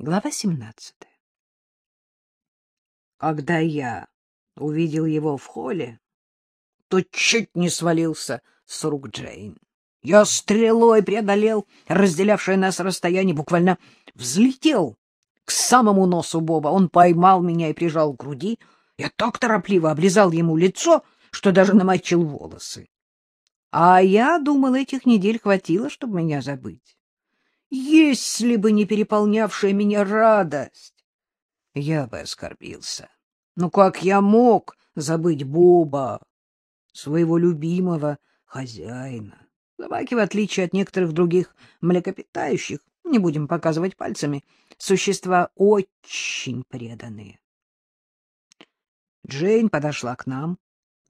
Глава 17. Когда я увидел его в холле, то чуть не свалился с рук Джейн. Я стрелой преодолел разделявшее нас расстояние, буквально взлетел к самому носу Боба. Он поймал меня и прижал к груди. Я так торопливо облизал ему лицо, что даже намочил волосы. А я думал, этих недель хватило, чтобы меня забыть. Если бы не переполнявшая меня радость, я бы оскорбился. Ну как я мог забыть Боба, своего любимого хозяина? Собаки, в отличие от некоторых других млекопитающих, не будем показывать пальцами, существа очень преданные. Джейн подошла к нам.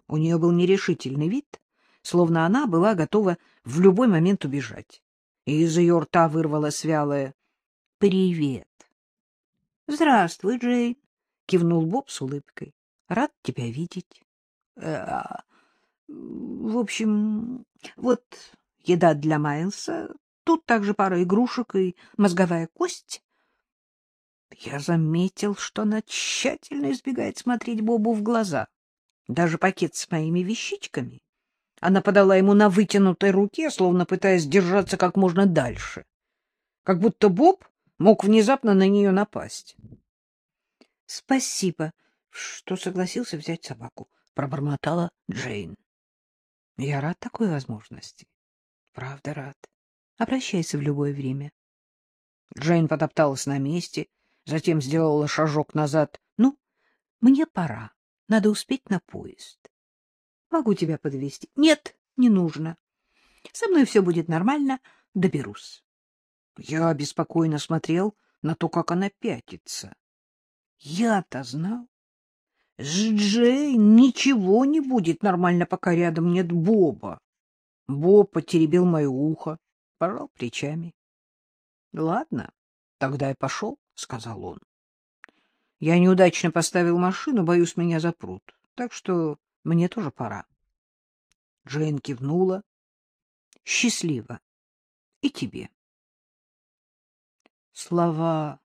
У нее был нерешительный вид, словно она была готова в любой момент убежать и из ее рта вырвалось вялое «Привет». «Здравствуй, Джейн», — кивнул Боб с улыбкой. «Рад тебя видеть». Э, «В общем, вот еда для Майлса, тут также пара игрушек и мозговая кость». Я заметил, что она тщательно избегает смотреть Бобу в глаза. Даже пакет с моими вещичками она подала ему на вытянутой руке, словно пытаясь держаться как можно дальше. Как будто Боб мог внезапно на нее напасть. — Спасибо, что согласился взять собаку, — пробормотала Джейн. — Я рад такой возможности. Правда, рад. Обращайся в любое время. Джейн потопталась на месте, затем сделала шажок назад. — Ну, мне пора. Надо успеть на поезд. Могу тебя подвести. Нет, не нужно. Со мной все будет нормально, доберусь. Я беспокойно смотрел на то, как она пятится. Я-то знал. С Джей ничего не будет нормально, пока рядом нет Боба. Боб потеребил мое ухо, пожал плечами. — Ладно, тогда я пошел, — сказал он. — Я неудачно поставил машину, боюсь, меня запрут. Так что мне тоже пора. Джейн кивнула. — Счастливо. И тебе. Слова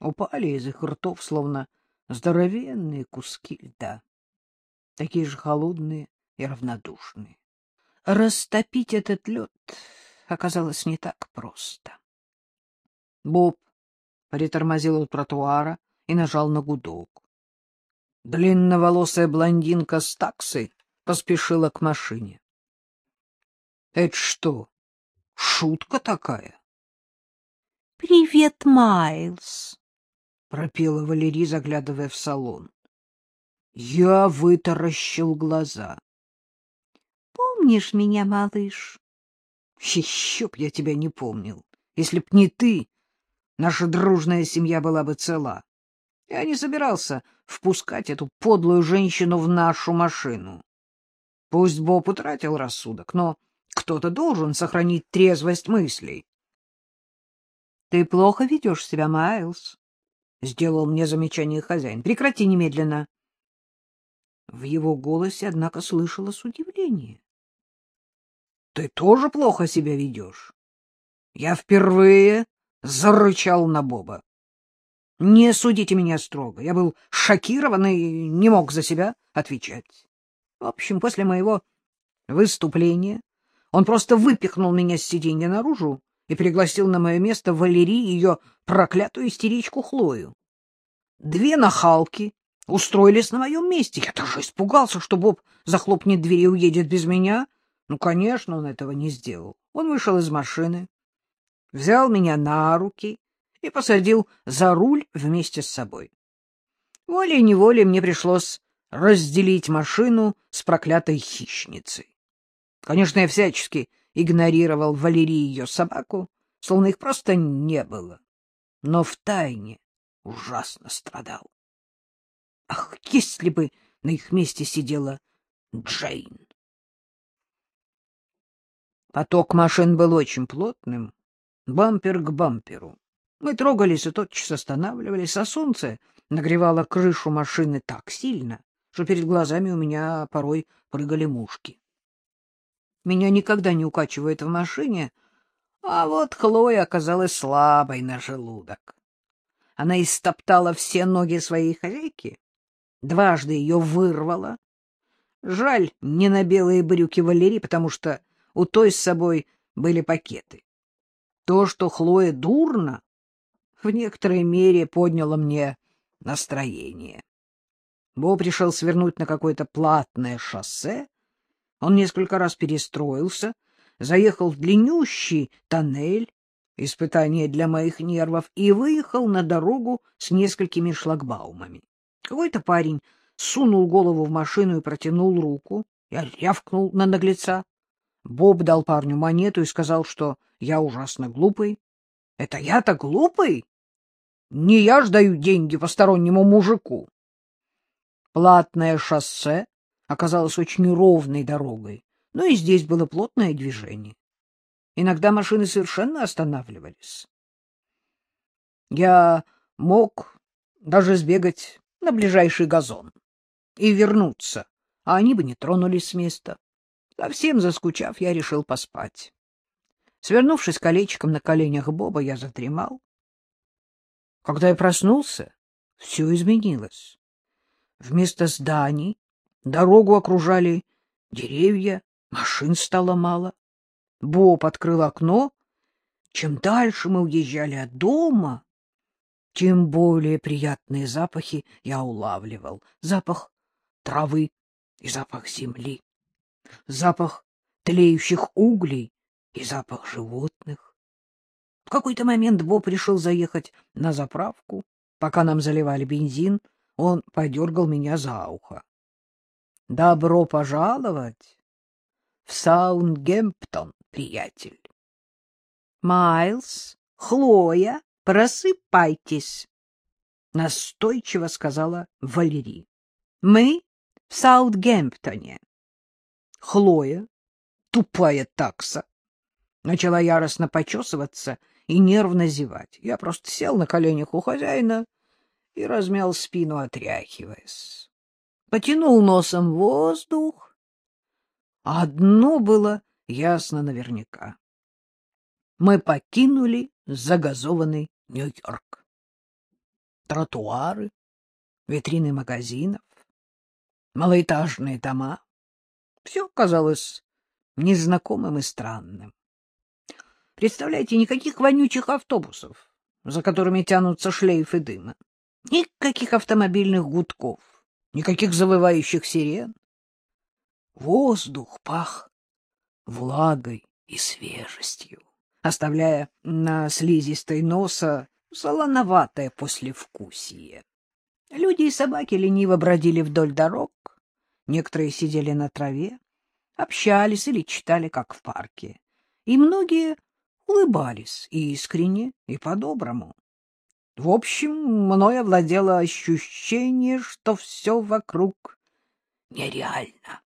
упали из их ртов, словно здоровенные куски льда, такие же холодные и равнодушные. Растопить этот лед оказалось не так просто. Боб притормозил у тротуара и нажал на гудок. Длинноволосая блондинка с таксой поспешила к машине. — Это что, шутка такая? — Привет, Майлз, — пропела Валерий, заглядывая в салон. Я вытаращил глаза. — Помнишь меня, малыш? — Еще б я тебя не помнил. Если б не ты, наша дружная семья была бы цела. Я не собирался впускать эту подлую женщину в нашу машину. Пусть Боб утратил рассудок, но кто-то должен сохранить трезвость мыслей. — Ты плохо ведешь себя, Майлз, — сделал мне замечание хозяин. — Прекрати немедленно. В его голосе, однако, слышалось удивление. — Ты тоже плохо себя ведешь? Я впервые зарычал на Боба. Не судите меня строго. Я был шокирован и не мог за себя отвечать. В общем, после моего выступления он просто выпихнул меня с сиденья наружу и пригласил на мое место Валерий ее проклятую истеричку Хлою. Две нахалки устроились на моем месте. Я даже испугался, что Боб захлопнет дверь и уедет без меня. Ну, конечно, он этого не сделал. Он вышел из машины, взял меня на руки и посадил за руль вместе с собой. Волей-неволей мне пришлось разделить машину с проклятой хищницей. Конечно, я всячески игнорировал Валерии ее собаку, словно их просто не было, но втайне ужасно страдал. Ах, если бы на их месте сидела Джейн! Поток машин был очень плотным, бампер к бамперу. Мы трогались и тотчас останавливались, а солнце нагревало крышу машины так сильно, что перед глазами у меня порой прыгали мушки. Меня никогда не укачивает в машине, а вот Хлоя оказалась слабой на желудок. она истоптала все ноги своей хозяйки, дважды ее вырвала. Жаль, не на белые брюки Валерии, потому что у той с собой были пакеты. То, что Хлоя дурно, в некоторой мере подняло мне настроение. Бо пришел свернуть на какое-то платное шоссе. Он несколько раз перестроился, заехал в длиннющий тоннель, испытание для моих нервов, и выехал на дорогу с несколькими шлагбаумами. Какой-то парень сунул голову в машину и протянул руку. Я рявкнул на наглеца. Боб дал парню монету и сказал, что я ужасно глупый. — Это я-то глупый? Не я ж даю деньги постороннему мужику. Платное шоссе оказалось очень ровной дорогой, но и здесь было плотное движение. Иногда машины совершенно останавливались. Я мог даже сбегать на ближайший газон и вернуться, а они бы не тронулись с места. Совсем заскучав, я решил поспать. Свернувшись колечком на коленях Боба, я задремал. Когда я проснулся, все изменилось. Вместо зданий дорогу окружали деревья, машин стало мало. Боб открыл окно. Чем дальше мы уезжали от дома, тем более приятные запахи я улавливал. Запах травы и запах земли, запах тлеющих углей и запах животных. В какой-то момент Боб решил заехать на заправку. Пока нам заливали бензин, он подергал меня за ухо. — Добро пожаловать в Саундгемптон, приятель. — Майлз, Хлоя, просыпайтесь, — настойчиво сказала Валерий. — Мы в Саутгемптоне. Хлоя, тупая такса, начала яростно почесываться и нервно зевать. Я просто сел на коленях у хозяина и размял спину, отряхиваясь. Потянул носом воздух. Одно было ясно наверняка. Мы покинули загазованный Нью-Йорк. Тротуары, витрины магазинов, малоэтажные дома — все казалось незнакомым и странным. Представляете, никаких вонючих автобусов, за которыми тянутся шлейфы дыма, никаких автомобильных гудков, никаких завывающих сирен. Воздух пах влагой и свежестью оставляя на слизистой носа солоноватое послевкусие. Люди и собаки лениво бродили вдоль дорог, некоторые сидели на траве, общались или читали, как в парке, и многие улыбались и искренне, и по-доброму. В общем, мной овладело ощущение, что все вокруг нереально.